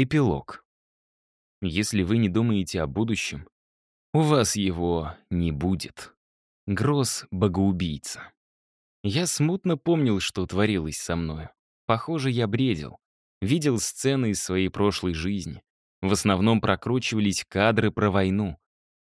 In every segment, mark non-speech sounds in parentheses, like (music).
Эпилог. Если вы не думаете о будущем, у вас его не будет. Гросс — богоубийца. Я смутно помнил, что творилось со мною. Похоже, я бредил. Видел сцены из своей прошлой жизни. В основном прокручивались кадры про войну.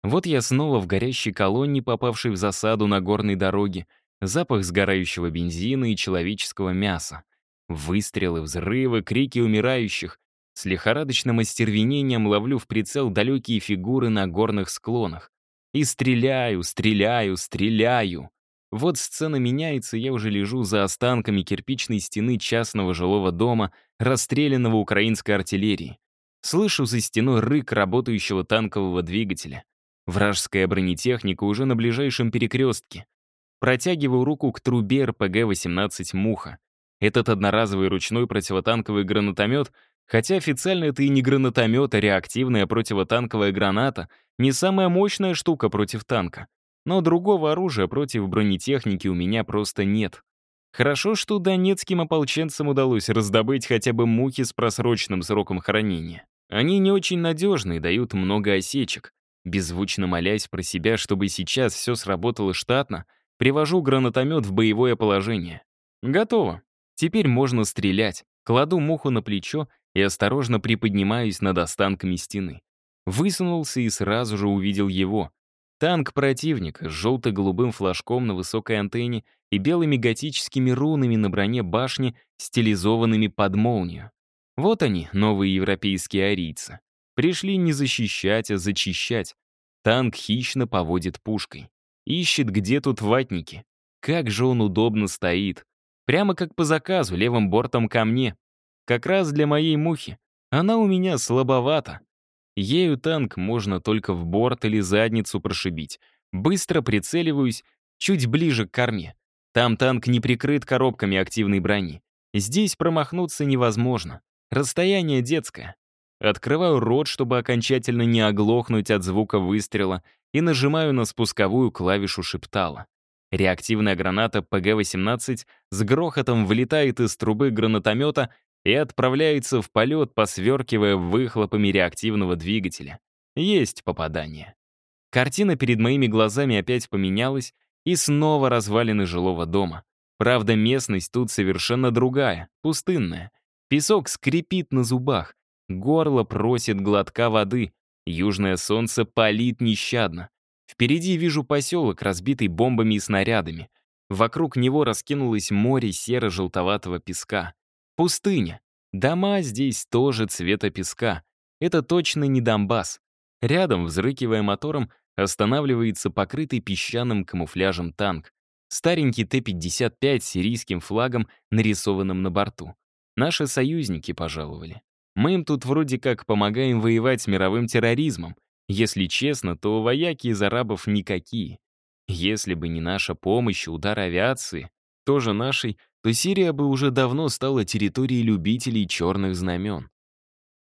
Вот я снова в горящей колонне, попавшей в засаду на горной дороге, запах сгорающего бензина и человеческого мяса. Выстрелы, взрывы, крики умирающих, с лихорадочным остервенением ловлю в прицел далекие фигуры на горных склонах. И стреляю, стреляю, стреляю. Вот сцена меняется, я уже лежу за останками кирпичной стены частного жилого дома, расстрелянного украинской артиллерией. Слышу за стеной рык работающего танкового двигателя. Вражеская бронетехника уже на ближайшем перекрестке. Протягиваю руку к трубе РПГ-18 «Муха». Этот одноразовый ручной противотанковый гранатомет Хотя официально это и не гранатомет, а реактивная противотанковая граната, не самая мощная штука против танка. Но другого оружия против бронетехники у меня просто нет. Хорошо, что донецким ополченцам удалось раздобыть хотя бы мухи с просроченным сроком хранения. Они не очень надежные, дают много осечек. Беззвучно молясь про себя, чтобы сейчас все сработало штатно, привожу гранатомет в боевое положение. Готово. Теперь можно стрелять. Кладу муху на плечо и осторожно приподнимаюсь над останками стены. Высунулся и сразу же увидел его. Танк противника с желто-голубым флажком на высокой антенне и белыми готическими рунами на броне башни, стилизованными под молнию. Вот они, новые европейские арийцы. Пришли не защищать, а зачищать. Танк хищно поводит пушкой. Ищет, где тут ватники. Как же он удобно стоит. Прямо как по заказу, левым бортом ко мне. Как раз для моей мухи. Она у меня слабовата. Ею танк можно только в борт или задницу прошибить. Быстро прицеливаюсь, чуть ближе к корме. Там танк не прикрыт коробками активной брони. Здесь промахнуться невозможно. Расстояние детское. Открываю рот, чтобы окончательно не оглохнуть от звука выстрела, и нажимаю на спусковую клавишу шептала. Реактивная граната ПГ-18 с грохотом вылетает из трубы гранатомета и отправляется в полет, посверкивая выхлопами реактивного двигателя. Есть попадание. Картина перед моими глазами опять поменялась, и снова развалины жилого дома. Правда, местность тут совершенно другая, пустынная. Песок скрипит на зубах, горло просит глотка воды, южное солнце палит нещадно. Впереди вижу поселок, разбитый бомбами и снарядами. Вокруг него раскинулось море серо-желтоватого песка. Пустыня. Дома здесь тоже цвета песка. Это точно не Донбасс. Рядом, взрыкивая мотором, останавливается покрытый песчаным камуфляжем танк. Старенький Т-55 с сирийским флагом, нарисованным на борту. Наши союзники пожаловали. Мы им тут вроде как помогаем воевать с мировым терроризмом. Если честно, то вояки из арабов никакие. Если бы не наша помощь и удар авиации, тоже нашей, то Сирия бы уже давно стала территорией любителей черных знамен.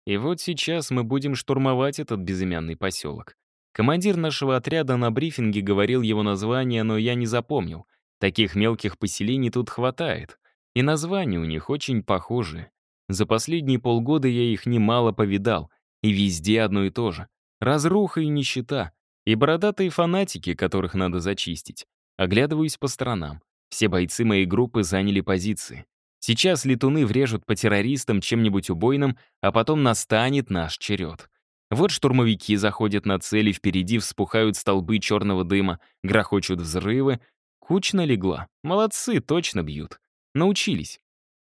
И вот сейчас мы будем штурмовать этот безымянный поселок. Командир нашего отряда на брифинге говорил его название, но я не запомнил. Таких мелких поселений тут хватает. И названия у них очень похожие. За последние полгода я их немало повидал, и везде одно и то же. Разруха и нищета, и бородатые фанатики, которых надо зачистить. Оглядываюсь по сторонам. Все бойцы моей группы заняли позиции. Сейчас летуны врежут по террористам чем-нибудь убойным, а потом настанет наш черед. Вот штурмовики заходят на цели, впереди вспухают столбы черного дыма, грохочут взрывы. Кучно легла. Молодцы, точно бьют. Научились.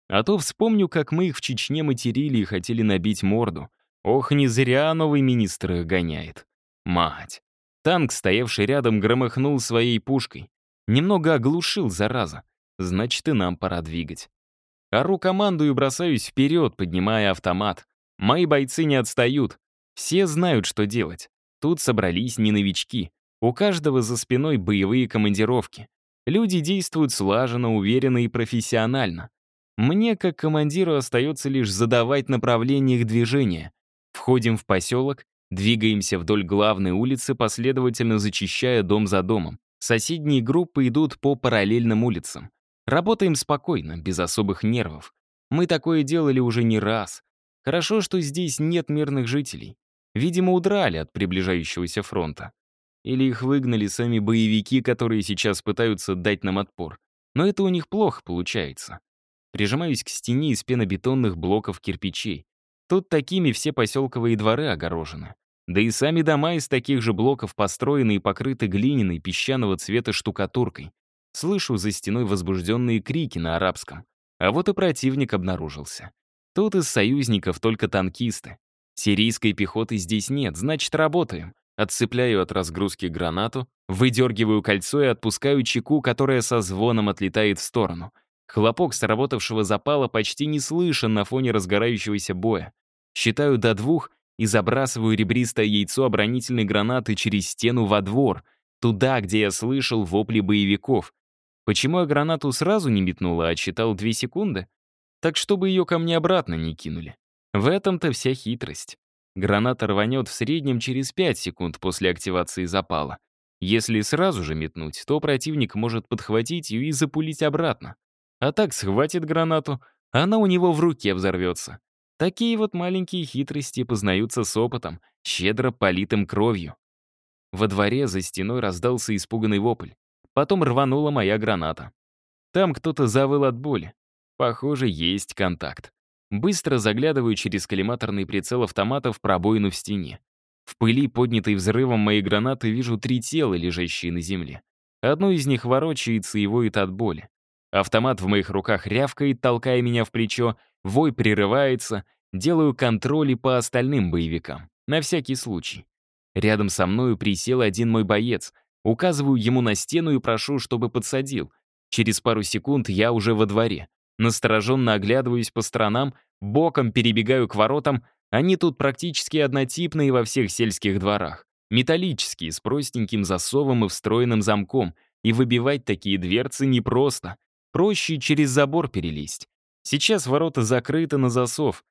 А то вспомню, как мы их в Чечне материли и хотели набить морду. Ох, не зря новый министр их гоняет. Мать. Танк, стоявший рядом, громыхнул своей пушкой. Немного оглушил, зараза. Значит, и нам пора двигать. Ору команду и бросаюсь вперед, поднимая автомат. Мои бойцы не отстают. Все знают, что делать. Тут собрались не новички. У каждого за спиной боевые командировки. Люди действуют слаженно, уверенно и профессионально. Мне, как командиру, остается лишь задавать направление их движения. Входим в поселок, двигаемся вдоль главной улицы, последовательно зачищая дом за домом. Соседние группы идут по параллельным улицам. Работаем спокойно, без особых нервов. Мы такое делали уже не раз. Хорошо, что здесь нет мирных жителей. Видимо, удрали от приближающегося фронта. Или их выгнали сами боевики, которые сейчас пытаются дать нам отпор. Но это у них плохо получается. Прижимаюсь к стене из пенобетонных блоков кирпичей. Тут такими все поселковые дворы огорожены. Да и сами дома из таких же блоков построены и покрыты глиняной песчаного цвета штукатуркой. Слышу за стеной возбужденные крики на арабском. А вот и противник обнаружился. Тут из союзников только танкисты. Сирийской пехоты здесь нет, значит, работаем. Отцепляю от разгрузки гранату, выдергиваю кольцо и отпускаю чеку, которая со звоном отлетает в сторону. Хлопок сработавшего запала почти не слышен на фоне разгорающегося боя. Считаю до двух и забрасываю ребристое яйцо оборонительной гранаты через стену во двор, туда, где я слышал вопли боевиков. Почему я гранату сразу не метнула, а читал две секунды? Так чтобы ее ко мне обратно не кинули. В этом-то вся хитрость. Граната рванет в среднем через 5 секунд после активации запала. Если сразу же метнуть, то противник может подхватить ее и запулить обратно. А так схватит гранату, она у него в руке взорвется. Такие вот маленькие хитрости познаются с опытом, щедро политым кровью. Во дворе за стеной раздался испуганный вопль. Потом рванула моя граната. Там кто-то завыл от боли. Похоже, есть контакт. Быстро заглядываю через коллиматорный прицел автомата в пробоину в стене. В пыли, поднятой взрывом моей гранаты, вижу три тела, лежащие на земле. Одно из них ворочается и воет от боли. Автомат в моих руках рявкает, толкая меня в плечо, вой прерывается, делаю контроли по остальным боевикам. На всякий случай. Рядом со мною присел один мой боец. Указываю ему на стену и прошу, чтобы подсадил. Через пару секунд я уже во дворе. Настороженно оглядываюсь по сторонам, боком перебегаю к воротам. Они тут практически однотипные во всех сельских дворах. Металлические, с простеньким засовом и встроенным замком. И выбивать такие дверцы непросто. Проще через забор перелезть. Сейчас ворота закрыты на засов.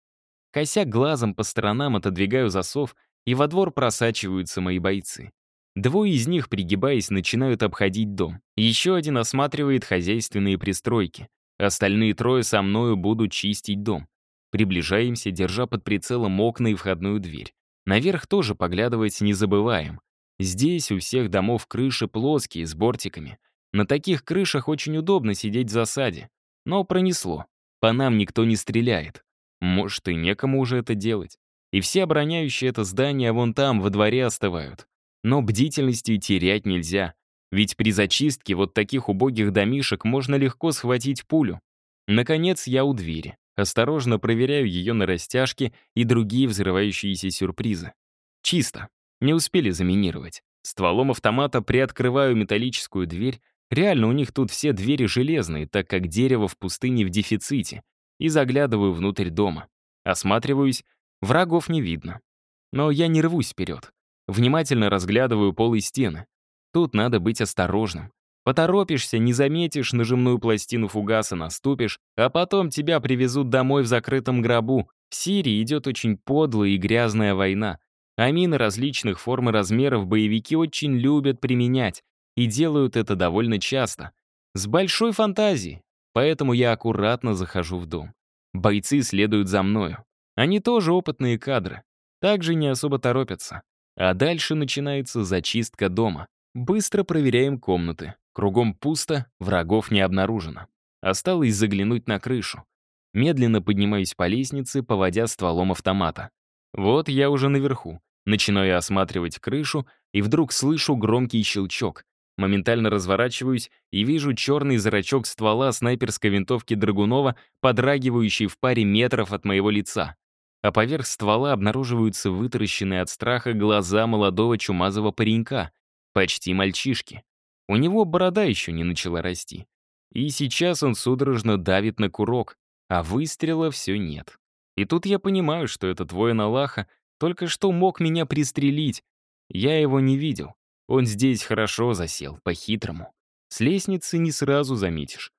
Кося глазом по сторонам отодвигаю засов, и во двор просачиваются мои бойцы. Двое из них, пригибаясь, начинают обходить дом. Еще один осматривает хозяйственные пристройки. Остальные трое со мною будут чистить дом. Приближаемся, держа под прицелом окна и входную дверь. Наверх тоже поглядывать не забываем. Здесь у всех домов крыши плоские, с бортиками. На таких крышах очень удобно сидеть в засаде. Но пронесло. По нам никто не стреляет. Может, и некому уже это делать. И все обороняющие это здание вон там, во дворе остывают. Но бдительности терять нельзя. Ведь при зачистке вот таких убогих домишек можно легко схватить пулю. Наконец я у двери. Осторожно проверяю ее на растяжке и другие взрывающиеся сюрпризы. Чисто. Не успели заминировать. Стволом автомата приоткрываю металлическую дверь. Реально, у них тут все двери железные, так как дерево в пустыне в дефиците. И заглядываю внутрь дома. Осматриваюсь. Врагов не видно. Но я не рвусь вперед. Внимательно разглядываю пол и стены. Тут надо быть осторожным. Поторопишься, не заметишь нажимную пластину фугаса, наступишь, а потом тебя привезут домой в закрытом гробу. В Сирии идет очень подлая и грязная война. А мины различных форм и размеров боевики очень любят применять и делают это довольно часто. С большой фантазией. Поэтому я аккуратно захожу в дом. Бойцы следуют за мною. Они тоже опытные кадры. Также не особо торопятся. А дальше начинается зачистка дома. Быстро проверяем комнаты. Кругом пусто, врагов не обнаружено. Осталось заглянуть на крышу. Медленно поднимаюсь по лестнице, поводя стволом автомата. Вот я уже наверху. Начинаю осматривать крышу, и вдруг слышу громкий щелчок. Моментально разворачиваюсь и вижу черный зрачок ствола снайперской винтовки Драгунова, подрагивающий в паре метров от моего лица. А поверх ствола обнаруживаются вытаращенные от страха глаза молодого чумазого паренька. Почти мальчишки. У него борода еще не начала расти. И сейчас он судорожно давит на курок, а выстрела все нет. И тут я понимаю, что этот воин Аллаха только что мог меня пристрелить. Я его не видел. Он здесь хорошо засел, по-хитрому. С лестницы не сразу заметишь.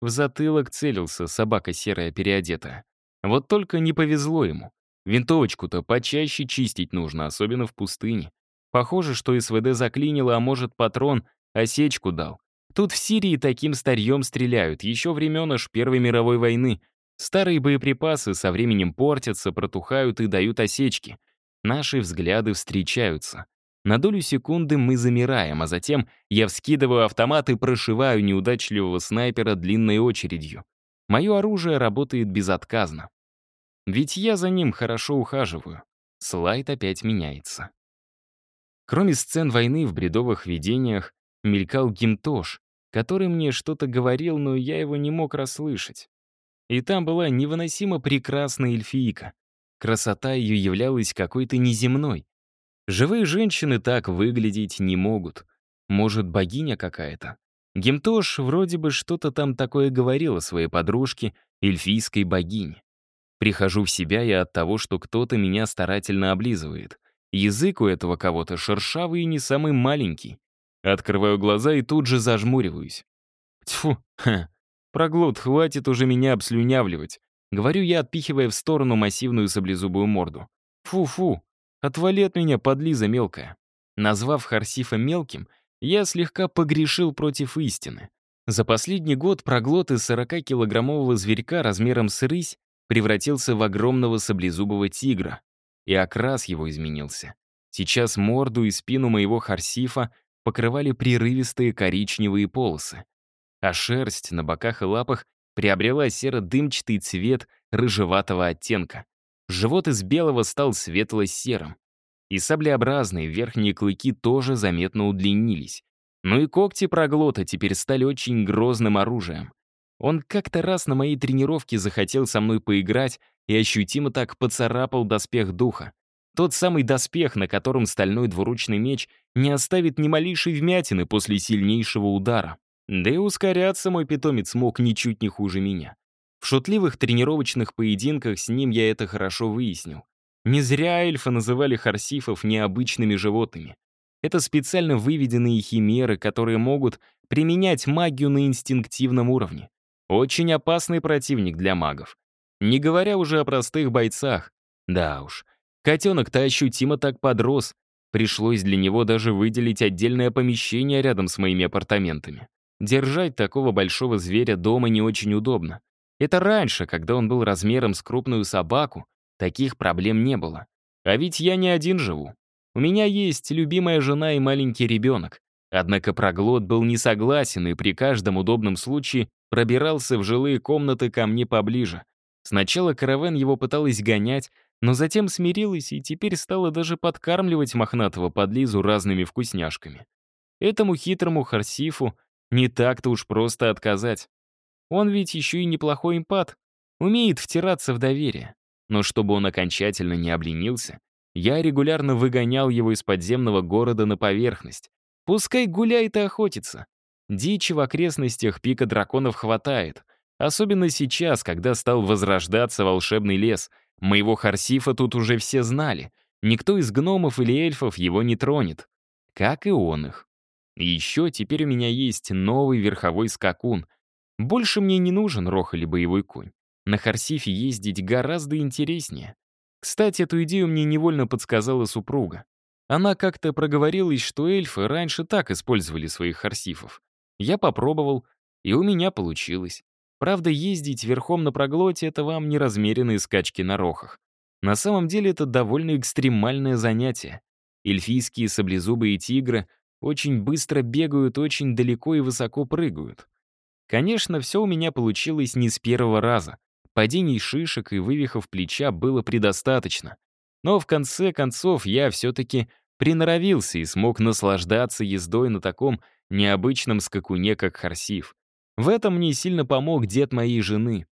В затылок целился собака серая переодетая. Вот только не повезло ему. Винтовочку-то почаще чистить нужно, особенно в пустыне. Похоже, что СВД заклинило, а может, патрон осечку дал. Тут в Сирии таким старьем стреляют, еще времен аж Первой мировой войны. Старые боеприпасы со временем портятся, протухают и дают осечки. Наши взгляды встречаются. На долю секунды мы замираем, а затем я вскидываю автомат и прошиваю неудачливого снайпера длинной очередью. Мое оружие работает безотказно. Ведь я за ним хорошо ухаживаю. Слайд опять меняется. Кроме сцен войны в бредовых видениях, мелькал Гимтош, который мне что-то говорил, но я его не мог расслышать. И там была невыносимо прекрасная эльфийка. Красота ее являлась какой-то неземной. Живые женщины так выглядеть не могут. Может, богиня какая-то? Гемтош вроде бы что-то там такое говорила своей подружке, эльфийской богине. Прихожу в себя я от того, что кто-то меня старательно облизывает. Язык у этого кого-то шершавый и не самый маленький. Открываю глаза и тут же зажмуриваюсь. Тьфу, ха, «Проглот, хватит уже меня обслюнявливать», — говорю я, отпихивая в сторону массивную саблезубую морду. «Фу-фу, отвали от меня, подлиза мелкая». Назвав Харсифа мелким, я слегка погрешил против истины. За последний год проглот из 40-килограммового зверька размером с рысь превратился в огромного саблезубого тигра, и окрас его изменился. Сейчас морду и спину моего Харсифа покрывали прерывистые коричневые полосы а шерсть на боках и лапах приобрела серо-дымчатый цвет рыжеватого оттенка. Живот из белого стал светло-серым. И саблеобразные верхние клыки тоже заметно удлинились. Ну и когти проглота теперь стали очень грозным оружием. Он как-то раз на моей тренировке захотел со мной поиграть и ощутимо так поцарапал доспех духа. Тот самый доспех, на котором стальной двуручный меч не оставит ни малейшей вмятины после сильнейшего удара. Да и ускоряться мой питомец мог ничуть не хуже меня. В шутливых тренировочных поединках с ним я это хорошо выяснил. Не зря эльфы называли харсифов необычными животными. Это специально выведенные химеры, которые могут применять магию на инстинктивном уровне. Очень опасный противник для магов. Не говоря уже о простых бойцах. Да уж, котенок-то ощутимо так подрос. Пришлось для него даже выделить отдельное помещение рядом с моими апартаментами. Держать такого большого зверя дома не очень удобно. Это раньше, когда он был размером с крупную собаку, таких проблем не было. А ведь я не один живу. У меня есть любимая жена и маленький ребенок. Однако проглот был не согласен и при каждом удобном случае пробирался в жилые комнаты ко мне поближе. Сначала каравен его пыталась гонять, но затем смирилась и теперь стала даже подкармливать мохнатого подлизу разными вкусняшками. Этому хитрому Харсифу не так-то уж просто отказать. Он ведь еще и неплохой импат, умеет втираться в доверие. Но чтобы он окончательно не обленился, я регулярно выгонял его из подземного города на поверхность. Пускай гуляет и охотится. Дичи в окрестностях пика драконов хватает. Особенно сейчас, когда стал возрождаться волшебный лес. Моего Харсифа тут уже все знали. Никто из гномов или эльфов его не тронет. Как и он их. Еще теперь у меня есть новый верховой скакун. Больше мне не нужен рох или боевой конь. На Харсифе ездить гораздо интереснее. Кстати, эту идею мне невольно подсказала супруга. Она как-то проговорилась, что эльфы раньше так использовали своих харсифов. Я попробовал, и у меня получилось. Правда, ездить верхом на проглоте — это вам не размеренные скачки на рохах. На самом деле это довольно экстремальное занятие. Эльфийские саблезубые тигры — очень быстро бегают, очень далеко и высоко прыгают. Конечно, все у меня получилось не с первого раза. Падений шишек и вывихов плеча было предостаточно. Но в конце концов я все-таки приноровился и смог наслаждаться ездой на таком необычном скакуне, как Харсив. В этом мне сильно помог дед моей жены.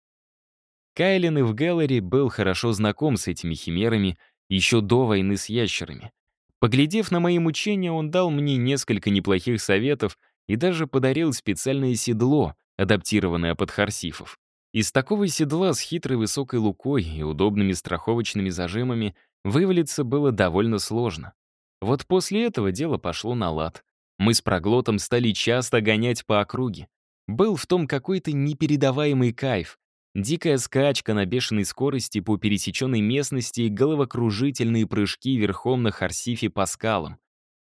Кайлин и в Гэллери был хорошо знаком с этими химерами еще до войны с ящерами. Поглядев на мои мучения, он дал мне несколько неплохих советов и даже подарил специальное седло, адаптированное под харсифов. Из такого седла с хитрой высокой лукой и удобными страховочными зажимами вывалиться было довольно сложно. Вот после этого дело пошло на лад. Мы с проглотом стали часто гонять по округе. Был в том какой-то непередаваемый кайф. Дикая скачка на бешеной скорости по пересеченной местности и головокружительные прыжки верхом на Харсифе по скалам.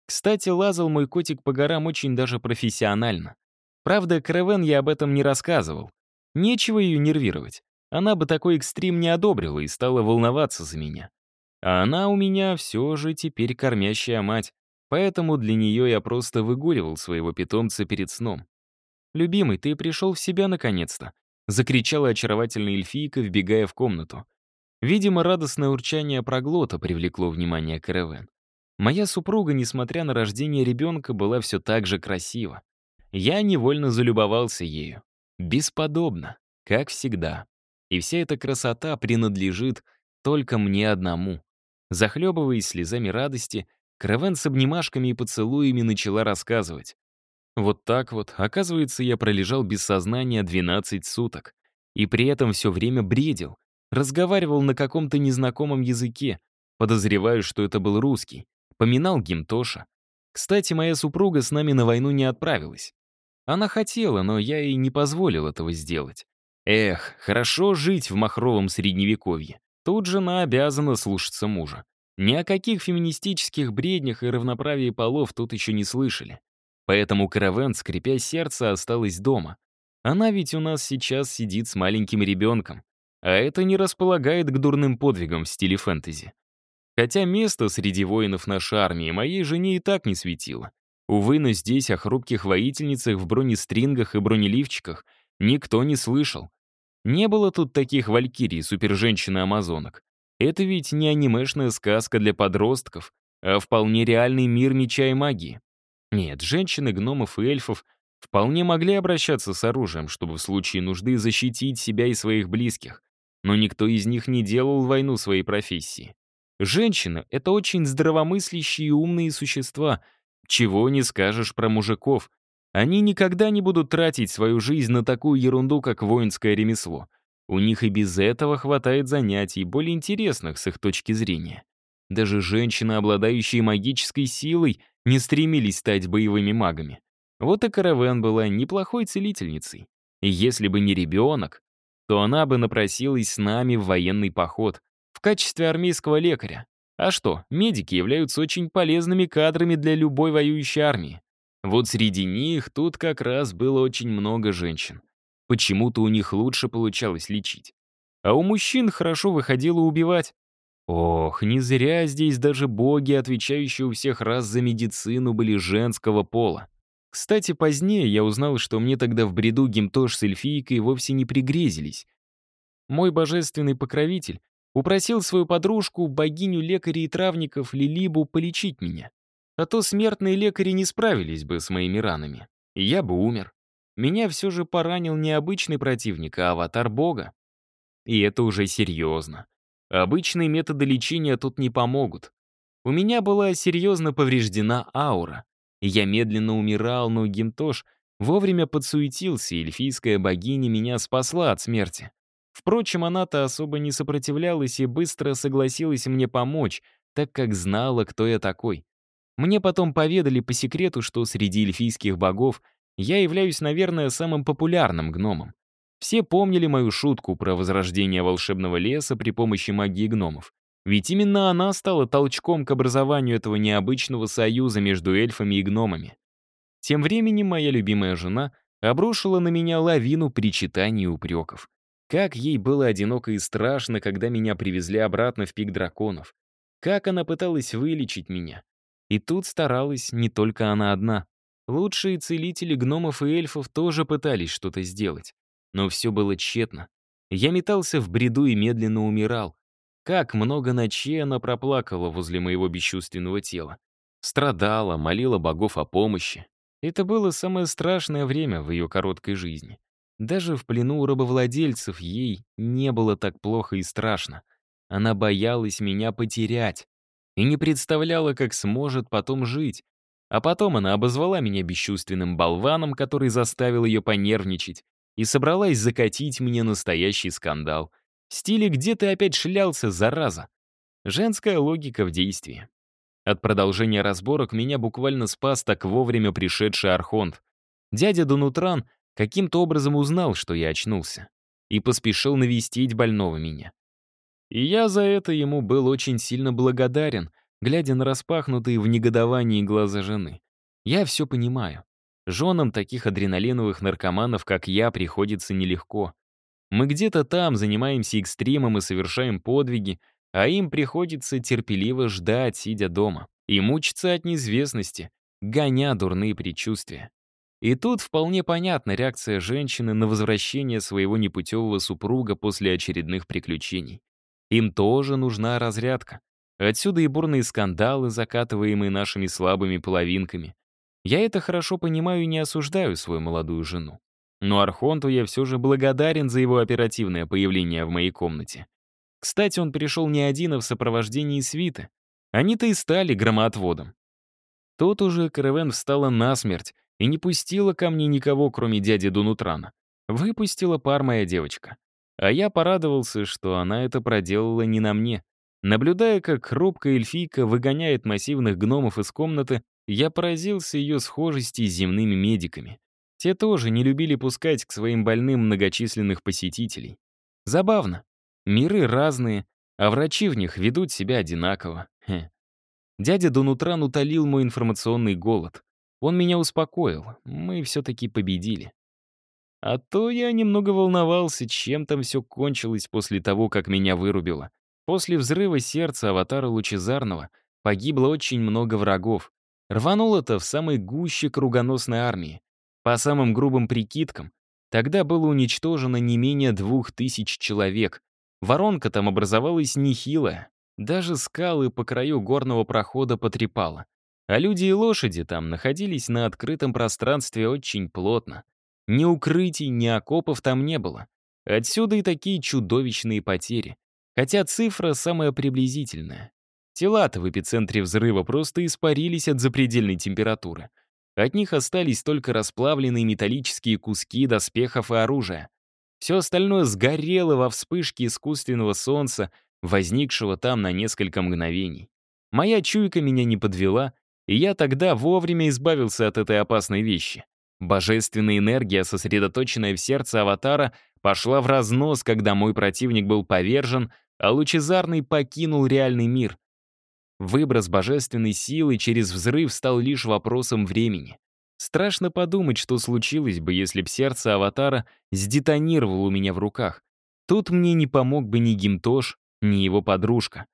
Кстати, лазал мой котик по горам очень даже профессионально. Правда, Каравен я об этом не рассказывал. Нечего ее нервировать. она бы такой экстрим не одобрила и стала волноваться за меня. А она у меня все же теперь кормящая мать, поэтому для нее я просто выгуливал своего питомца перед сном. «Любимый, ты пришел в себя наконец-то», — закричала очаровательная эльфийка, вбегая в комнату. Видимо, радостное урчание проглота привлекло внимание Каравен. Моя супруга, несмотря на рождение ребенка, была все так же красива. Я невольно залюбовался ею. Бесподобно, как всегда. И вся эта красота принадлежит только мне одному. Захлебываясь слезами радости, Каравен с обнимашками и поцелуями начала рассказывать. Вот так вот, оказывается, я пролежал без сознания 12 суток. И при этом все время бредил. Разговаривал на каком-то незнакомом языке. Подозреваю, что это был русский. Поминал Гимтоша. Кстати, моя супруга с нами на войну не отправилась. Она хотела, но я ей не позволил этого сделать. Эх, хорошо жить в махровом средневековье. Тут жена обязана слушаться мужа. Ни о каких феминистических бреднях и равноправии полов тут еще не слышали. Поэтому Каравен, скрипя сердце, осталась дома. Она ведь у нас сейчас сидит с маленьким ребенком, а это не располагает к дурным подвигам в стиле фэнтези. Хотя место среди воинов нашей армии моей жене и так не светило. Увы, но здесь о хрупких воительницах в бронестрингах и бронеливчиках никто не слышал. Не было тут таких валькирий, суперженщины-амазонок. Это ведь не анимешная сказка для подростков, а вполне реальный мир меча и магии. Нет, женщины, гномов и эльфов вполне могли обращаться с оружием, чтобы в случае нужды защитить себя и своих близких. Но никто из них не делал войну своей профессии. Женщины — это очень здравомыслящие и умные существа, чего не скажешь про мужиков. Они никогда не будут тратить свою жизнь на такую ерунду, как воинское ремесло. У них и без этого хватает занятий, более интересных с их точки зрения. Даже женщины, обладающие магической силой, не стремились стать боевыми магами. Вот и Каравен была неплохой целительницей. И если бы не ребенок, то она бы напросилась с нами в военный поход в качестве армейского лекаря. А что, медики являются очень полезными кадрами для любой воюющей армии. Вот среди них тут как раз было очень много женщин. Почему-то у них лучше получалось лечить. А у мужчин хорошо выходило убивать. Ох, не зря здесь даже боги, отвечающие у всех раз за медицину, были женского пола. Кстати, позднее я узнал, что мне тогда в бреду Гимтош с эльфийкой вовсе не пригрезились. Мой божественный покровитель упросил свою подружку, богиню лекарей и травников Лилибу, полечить меня. А то смертные лекари не справились бы с моими ранами, и я бы умер. Меня все же поранил не обычный противник, а аватар бога. И это уже серьезно. Обычные методы лечения тут не помогут. У меня была серьезно повреждена аура. Я медленно умирал, но Гимтош вовремя подсуетился, и эльфийская богиня меня спасла от смерти. Впрочем, она-то особо не сопротивлялась и быстро согласилась мне помочь, так как знала, кто я такой. Мне потом поведали по секрету, что среди эльфийских богов я являюсь, наверное, самым популярным гномом. Все помнили мою шутку про возрождение волшебного леса при помощи магии гномов. Ведь именно она стала толчком к образованию этого необычного союза между эльфами и гномами. Тем временем моя любимая жена обрушила на меня лавину причитаний и упреков. Как ей было одиноко и страшно, когда меня привезли обратно в пик драконов. Как она пыталась вылечить меня. И тут старалась не только она одна. Лучшие целители гномов и эльфов тоже пытались что-то сделать. Но все было тщетно. Я метался в бреду и медленно умирал. Как много ночей она проплакала возле моего бесчувственного тела. Страдала, молила богов о помощи. Это было самое страшное время в ее короткой жизни. Даже в плену у рабовладельцев ей не было так плохо и страшно. Она боялась меня потерять и не представляла, как сможет потом жить. А потом она обозвала меня бесчувственным болваном, который заставил ее понервничать, и собралась закатить мне настоящий скандал. В стиле «Где ты опять шлялся, зараза?» Женская логика в действии. От продолжения разборок меня буквально спас так вовремя пришедший Архонт. Дядя Донутран каким-то образом узнал, что я очнулся, и поспешил навестить больного меня. И я за это ему был очень сильно благодарен, глядя на распахнутые в негодовании глаза жены. Я все понимаю. Женам таких адреналиновых наркоманов, как я, приходится нелегко. Мы где-то там занимаемся экстримом и совершаем подвиги, а им приходится терпеливо ждать, сидя дома, и мучиться от неизвестности, гоня дурные предчувствия. И тут вполне понятна реакция женщины на возвращение своего непутевого супруга после очередных приключений. Им тоже нужна разрядка. Отсюда и бурные скандалы, закатываемые нашими слабыми половинками. Я это хорошо понимаю и не осуждаю свою молодую жену. Но Архонту я все же благодарен за его оперативное появление в моей комнате. Кстати, он пришел не один, а в сопровождении свиты. Они-то и стали громоотводом. Тут уже Каравен встала насмерть и не пустила ко мне никого, кроме дяди Дунутрана. Выпустила пар моя девочка. А я порадовался, что она это проделала не на мне. Наблюдая, как хрупкая эльфийка выгоняет массивных гномов из комнаты, я поразился ее схожести с земными медиками. Те тоже не любили пускать к своим больным многочисленных посетителей. Забавно. Миры разные, а врачи в них ведут себя одинаково. Хе. Дядя Донутран утолил мой информационный голод. Он меня успокоил. Мы все-таки победили. А то я немного волновался, чем там все кончилось после того, как меня вырубило. После взрыва сердца аватара Лучезарного погибло очень много врагов. Рвануло-то в самой гуще кругоносной армии. По самым грубым прикидкам, тогда было уничтожено не менее двух тысяч человек. Воронка там образовалась нехилая. Даже скалы по краю горного прохода потрепало. А люди и лошади там находились на открытом пространстве очень плотно. Ни укрытий, ни окопов там не было. Отсюда и такие чудовищные потери. Хотя цифра самая приблизительная. Тела-то в эпицентре взрыва просто испарились от запредельной температуры. От них остались только расплавленные металлические куски доспехов и оружия. Все остальное сгорело во вспышке искусственного солнца, возникшего там на несколько мгновений. Моя чуйка меня не подвела, и я тогда вовремя избавился от этой опасной вещи. Божественная энергия, сосредоточенная в сердце аватара, пошла в разнос, когда мой противник был повержен, а лучезарный покинул реальный мир. Выброс божественной силы через взрыв стал лишь вопросом времени. Страшно подумать, что случилось бы, если б сердце аватара сдетонировало у меня в руках. Тут мне не помог бы ни Гимтош, ни его подружка.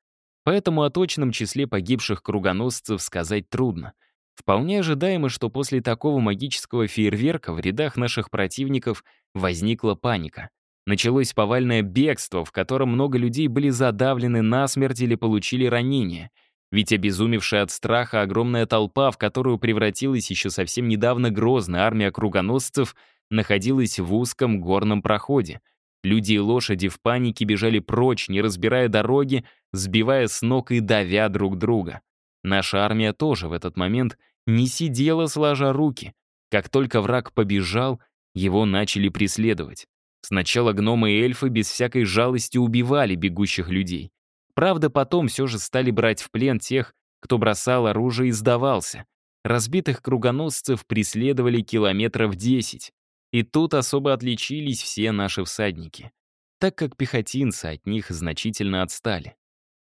Поэтому о точном числе погибших кругоносцев сказать трудно — Вполне ожидаемо, что после такого магического фейерверка в рядах наших противников возникла паника. Началось повальное бегство, в котором много людей были задавлены насмерть или получили ранения. Ведь обезумевшая от страха огромная толпа, в которую превратилась еще совсем недавно грозная армия кругоносцев, находилась в узком горном проходе. Люди и лошади в панике бежали прочь, не разбирая дороги, сбивая с ног и давя друг друга. Наша армия тоже в этот момент не сидела сложа руки. Как только враг побежал, его начали преследовать. Сначала гномы и эльфы без всякой жалости убивали бегущих людей. Правда, потом все же стали брать в плен тех, кто бросал оружие и сдавался. Разбитых кругоносцев преследовали километров 10. И тут особо отличились все наши всадники, так как пехотинцы от них значительно отстали.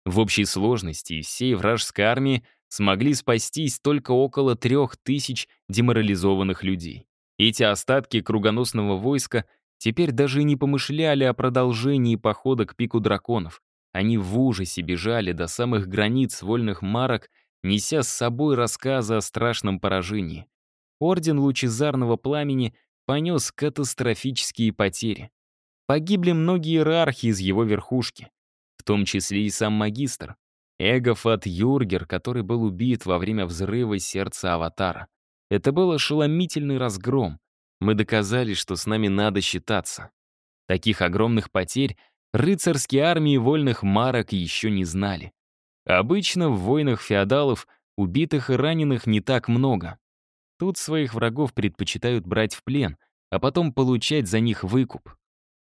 В общей сложности всей вражеской армии смогли спастись только около трех тысяч деморализованных людей. Эти остатки кругоносного войска теперь даже не помышляли о продолжении похода к пику драконов. Они в ужасе бежали до самых границ вольных марок, неся с собой рассказы о страшном поражении. Орден Лучезарного Пламени понес катастрофические потери. Погибли многие иерархи из его верхушки, том числе и сам магистр. Эгофат Юргер, который был убит во время взрыва сердца Аватара. Это был ошеломительный разгром. Мы доказали, что с нами надо считаться. Таких огромных потерь рыцарские армии вольных марок еще не знали. Обычно в войнах феодалов убитых и раненых не так много. Тут своих врагов предпочитают брать в плен, а потом получать за них выкуп.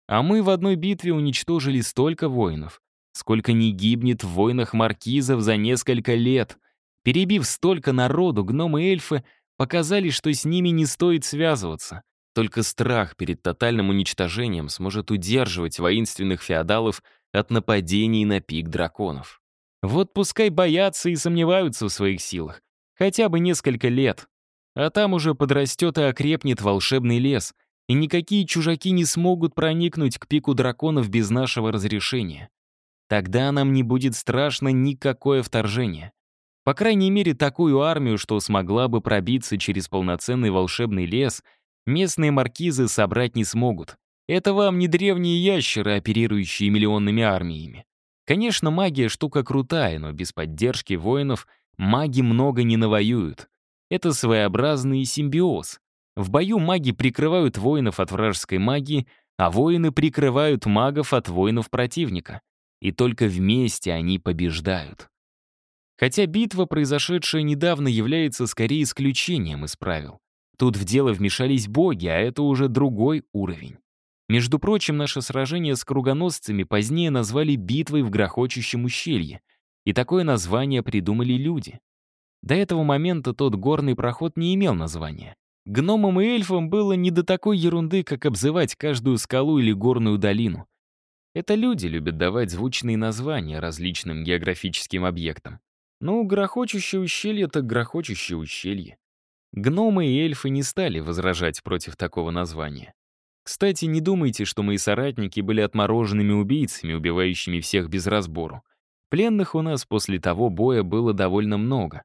А мы в одной битве уничтожили столько воинов, Сколько не гибнет в войнах маркизов за несколько лет. Перебив столько народу, гномы и эльфы показали, что с ними не стоит связываться. Только страх перед тотальным уничтожением сможет удерживать воинственных феодалов от нападений на пик драконов. Вот пускай боятся и сомневаются в своих силах. Хотя бы несколько лет. А там уже подрастет и окрепнет волшебный лес, и никакие чужаки не смогут проникнуть к пику драконов без нашего разрешения. Тогда нам не будет страшно никакое вторжение. По крайней мере, такую армию, что смогла бы пробиться через полноценный волшебный лес, местные маркизы собрать не смогут. Это вам не древние ящеры, оперирующие миллионными армиями. Конечно, магия штука крутая, но без поддержки воинов маги много не навоюют. Это своеобразный симбиоз. В бою маги прикрывают воинов от вражеской магии, а воины прикрывают магов от воинов противника. И только вместе они побеждают. Хотя битва, произошедшая недавно, является скорее исключением из правил. Тут в дело вмешались боги, а это уже другой уровень. Между прочим, наше сражение с кругоносцами позднее назвали «битвой в грохочущем ущелье», и такое название придумали люди. До этого момента тот горный проход не имел названия. Гномам и эльфам было не до такой ерунды, как обзывать каждую скалу или горную долину. Это люди любят давать звучные названия различным географическим объектам. Ну, грохочущее ущелье — так грохочущее ущелье. Гномы и эльфы не стали возражать против такого названия. Кстати, не думайте, что мои соратники были отмороженными убийцами, убивающими всех без разбору. Пленных у нас после того боя было довольно много.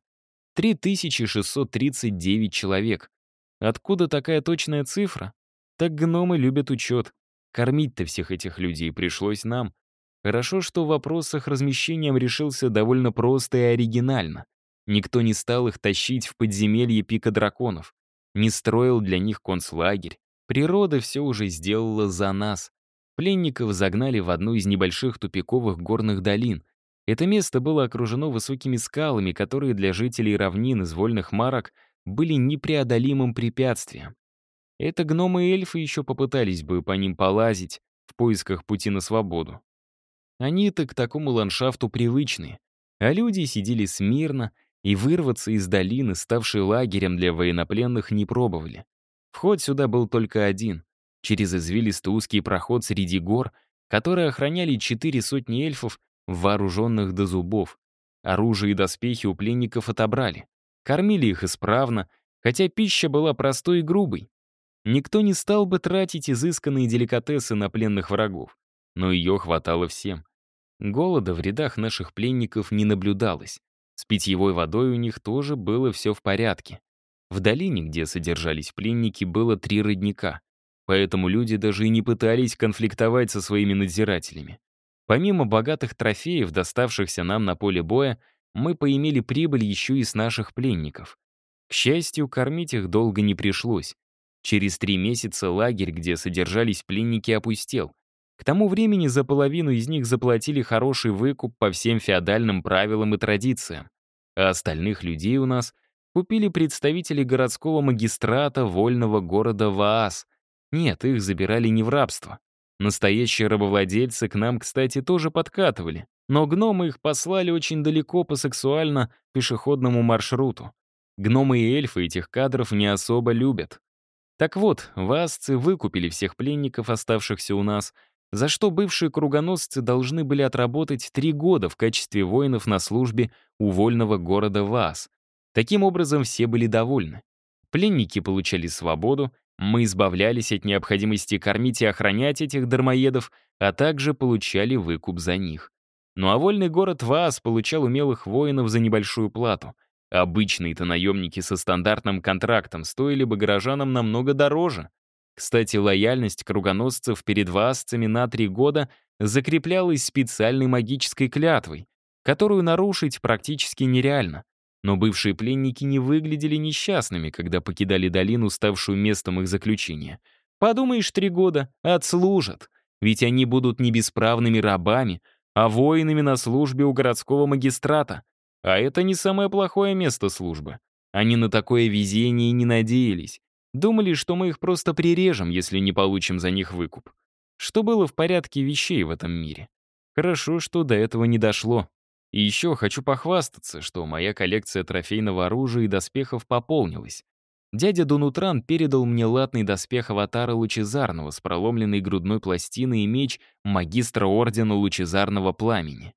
3639 человек. Откуда такая точная цифра? Так гномы любят учет. Кормить-то всех этих людей пришлось нам. Хорошо, что в вопросах размещением решился довольно просто и оригинально. Никто не стал их тащить в подземелье пика драконов. Не строил для них концлагерь. Природа все уже сделала за нас. Пленников загнали в одну из небольших тупиковых горных долин. Это место было окружено высокими скалами, которые для жителей равнин из вольных марок были непреодолимым препятствием. Это гномы и эльфы еще попытались бы по ним полазить в поисках пути на свободу. Они-то к такому ландшафту привычны, а люди сидели смирно и вырваться из долины, ставшей лагерем для военнопленных, не пробовали. Вход сюда был только один — через извилистый узкий проход среди гор, которые охраняли четыре сотни эльфов, вооруженных до зубов. Оружие и доспехи у пленников отобрали. Кормили их исправно, хотя пища была простой и грубой. Никто не стал бы тратить изысканные деликатесы на пленных врагов, но ее хватало всем. Голода в рядах наших пленников не наблюдалось. С питьевой водой у них тоже было все в порядке. В долине, где содержались пленники, было три родника, поэтому люди даже и не пытались конфликтовать со своими надзирателями. Помимо богатых трофеев, доставшихся нам на поле боя, мы поимели прибыль еще и с наших пленников. К счастью, кормить их долго не пришлось. Через три месяца лагерь, где содержались пленники, опустел. К тому времени за половину из них заплатили хороший выкуп по всем феодальным правилам и традициям, а остальных людей у нас купили представители городского магистрата вольного города Ваас. Нет, их забирали не в рабство. Настоящие рабовладельцы к нам, кстати, тоже подкатывали, но гномы их послали очень далеко по сексуально-пешеходному маршруту. Гномы и эльфы этих кадров не особо любят. Так вот, васцы выкупили всех пленников, оставшихся у нас, за что бывшие кругоносцы должны были отработать три года в качестве воинов на службе у вольного города Вас. Таким образом, все были довольны. Пленники получали свободу, мы избавлялись от необходимости кормить и охранять этих дармоедов, а также получали выкуп за них. Ну а вольный город Вас получал умелых воинов за небольшую плату. Обычные-то наемники со стандартным контрактом стоили бы горожанам намного дороже. Кстати, лояльность кругоносцев перед ваасцами на три года закреплялась специальной магической клятвой, которую нарушить практически нереально. Но бывшие пленники не выглядели несчастными, когда покидали долину, ставшую местом их заключения. Подумаешь, три года — отслужат, ведь они будут не бесправными рабами, а воинами на службе у городского магистрата. А это не самое плохое место службы. Они на такое везение не надеялись. Думали, что мы их просто прирежем, если не получим за них выкуп. Что было в порядке вещей в этом мире. Хорошо, что до этого не дошло. И еще хочу похвастаться, что моя коллекция трофейного оружия и доспехов пополнилась. Дядя Дунутран передал мне латный доспех аватара Лучезарного с проломленной грудной пластиной и меч магистра Ордена Лучезарного Пламени.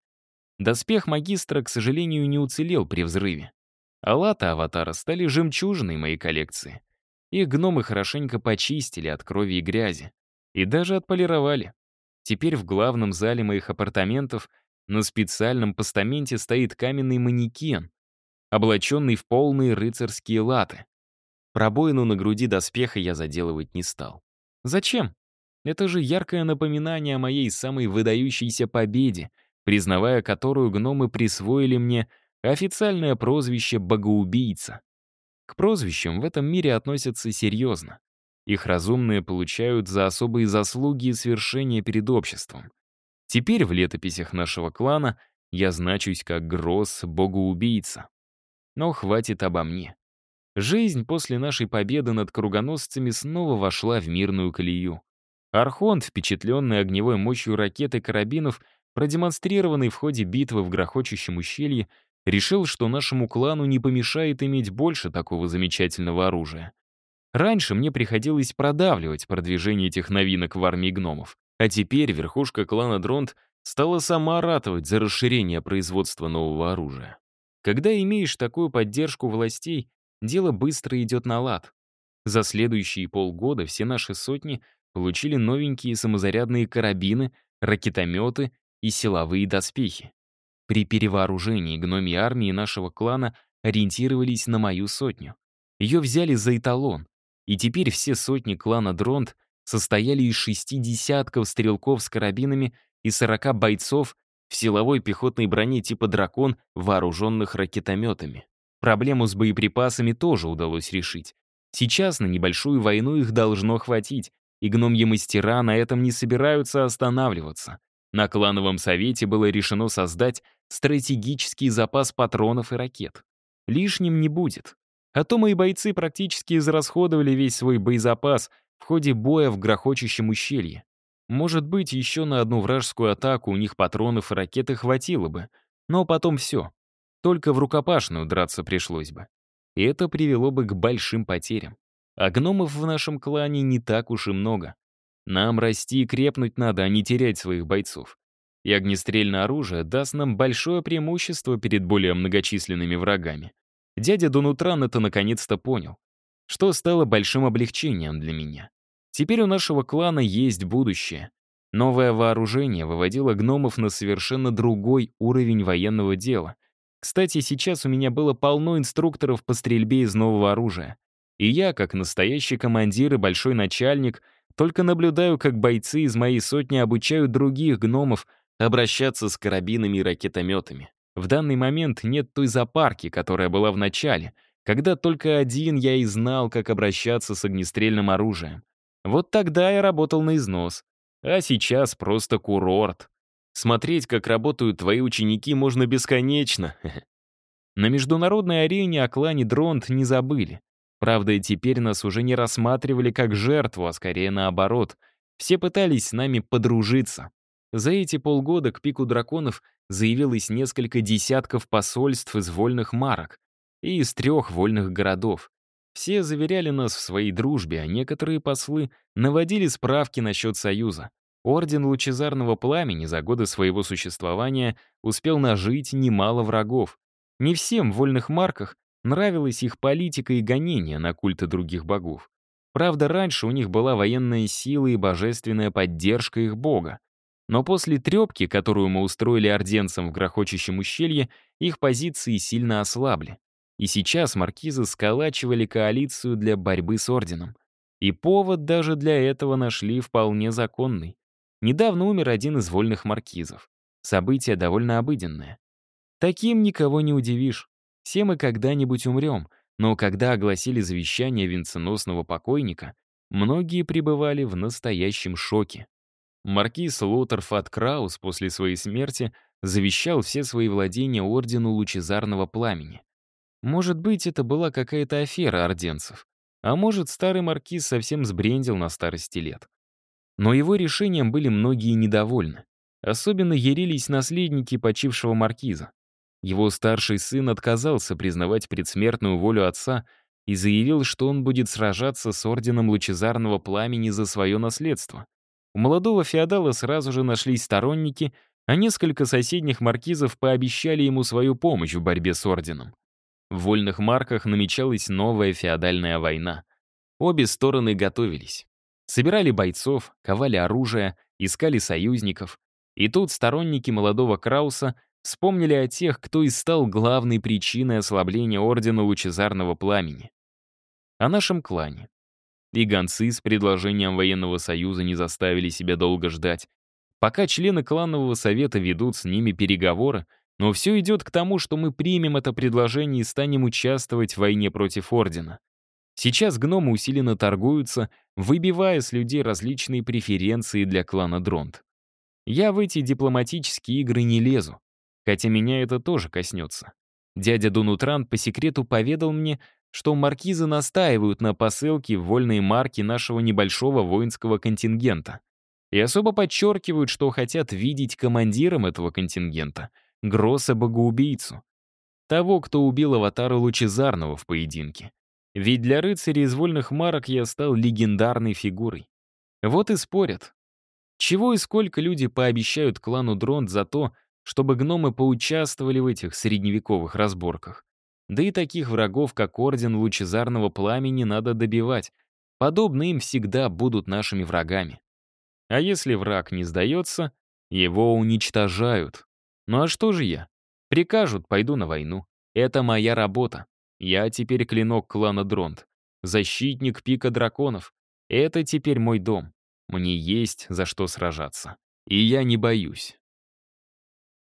Доспех магистра, к сожалению, не уцелел при взрыве. А латы аватара стали жемчужиной моей коллекции. Их гномы хорошенько почистили от крови и грязи. И даже отполировали. Теперь в главном зале моих апартаментов на специальном постаменте стоит каменный манекен, облаченный в полные рыцарские латы. Пробоину на груди доспеха я заделывать не стал. Зачем? Это же яркое напоминание о моей самой выдающейся победе, признавая которую гномы присвоили мне официальное прозвище «богоубийца». К прозвищам в этом мире относятся серьезно. Их разумные получают за особые заслуги и свершения перед обществом. Теперь в летописях нашего клана я значусь как Гросс, богоубийца. Но хватит обо мне. Жизнь после нашей победы над кругоносцами снова вошла в мирную колею. Архонт, впечатленный огневой мощью ракет и карабинов, продемонстрированный в ходе битвы в грохочущем ущелье, решил, что нашему клану не помешает иметь больше такого замечательного оружия. Раньше мне приходилось продавливать продвижение этих новинок в армии гномов, а теперь верхушка клана Дронт стала сама ратовать за расширение производства нового оружия. Когда имеешь такую поддержку властей, дело быстро идет на лад. За следующие полгода все наши сотни получили новенькие самозарядные карабины, ракетометы и силовые доспехи. При перевооружении гномии армии нашего клана ориентировались на мою сотню. Ее взяли за эталон, и теперь все сотни клана Дронт состояли из шести десятков стрелков с карабинами и сорока бойцов в силовой пехотной броне типа «Дракон», вооруженных ракетометами. Проблему с боеприпасами тоже удалось решить. Сейчас на небольшую войну их должно хватить, и гномьи мастера на этом не собираются останавливаться. На клановом совете было решено создать стратегический запас патронов и ракет. Лишним не будет. А то мои бойцы практически израсходовали весь свой боезапас в ходе боя в грохочущем ущелье. Может быть, еще на одну вражескую атаку у них патронов и ракеты хватило бы. Но потом все. Только в рукопашную драться пришлось бы. И это привело бы к большим потерям. А гномов в нашем клане не так уж и много. Нам расти и крепнуть надо, а не терять своих бойцов. И огнестрельное оружие даст нам большое преимущество перед более многочисленными врагами. Дядя Донутран это наконец-то понял, что стало большим облегчением для меня. Теперь у нашего клана есть будущее. Новое вооружение выводило гномов на совершенно другой уровень военного дела. Кстати, сейчас у меня было полно инструкторов по стрельбе из нового оружия. И я, как настоящий командир и большой начальник, только наблюдаю, как бойцы из моей сотни обучают других гномов обращаться с карабинами и ракетометами. В данный момент нет той запарки, которая была в начале, когда только один я и знал, как обращаться с огнестрельным оружием. Вот тогда я работал на износ. А сейчас просто курорт. Смотреть, как работают твои ученики, можно бесконечно. (laughs) На международной арене о клане Дронт не забыли. Правда, и теперь нас уже не рассматривали как жертву, а скорее наоборот. Все пытались с нами подружиться. За эти полгода к пику драконов заявилось несколько десятков посольств из вольных марок и из трех вольных городов. Все заверяли нас в своей дружбе, а некоторые послы наводили справки насчет союза. Орден Лучезарного Пламени за годы своего существования успел нажить немало врагов. Не всем вольных марках Нравилась их политика и гонения на культы других богов. Правда, раньше у них была военная сила и божественная поддержка их бога. Но после трепки, которую мы устроили орденцам в грохочущем ущелье, их позиции сильно ослабли. И сейчас маркизы сколачивали коалицию для борьбы с орденом. И повод даже для этого нашли вполне законный. Недавно умер один из вольных маркизов. Событие довольно обыденное. Таким никого не удивишь. Все мы когда-нибудь умрем, но когда огласили завещание венценосного покойника, многие пребывали в настоящем шоке. Маркиз Лотерфат Краус после своей смерти завещал все свои владения Ордену Лучезарного Пламени. Может быть, это была какая-то афера орденцев, а может, старый маркиз совсем сбрендил на старости лет. Но его решением были многие недовольны. Особенно ярились наследники почившего маркиза. Его старший сын отказался признавать предсмертную волю отца и заявил, что он будет сражаться с Орденом Лучезарного Пламени за свое наследство. У молодого феодала сразу же нашлись сторонники, а несколько соседних маркизов пообещали ему свою помощь в борьбе с Орденом. В вольных марках намечалась новая феодальная война. Обе стороны готовились. Собирали бойцов, ковали оружие, искали союзников. И тут сторонники молодого Крауса вспомнили о тех, кто и стал главной причиной ослабления Ордена Лучезарного Пламени. О нашем клане. И гонцы с предложением военного союза не заставили себя долго ждать. Пока члены кланового совета ведут с ними переговоры, но все идет к тому, что мы примем это предложение и станем участвовать в войне против Ордена. Сейчас гномы усиленно торгуются, выбивая с людей различные преференции для клана Дронт. Я в эти дипломатические игры не лезу, хотя меня это тоже коснется. Дядя Дунутран по секрету поведал мне, что маркизы настаивают на посылке в вольные марки нашего небольшого воинского контингента. И особо подчеркивают, что хотят видеть командиром этого контингента Гросса-богоубийцу. Того, кто убил аватара Лучезарного в поединке. Ведь для рыцарей из вольных марок я стал легендарной фигурой. Вот и спорят. Чего и сколько люди пообещают клану Дронт за то, чтобы гномы поучаствовали в этих средневековых разборках. Да и таких врагов, как Орден Лучезарного Пламени, надо добивать. Подобные им всегда будут нашими врагами. А если враг не сдается, его уничтожают. Ну а что же я? Прикажут, пойду на войну. Это моя работа. Я теперь клинок клана Дронт. Защитник пика драконов. Это теперь мой дом. Мне есть за что сражаться. И я не боюсь.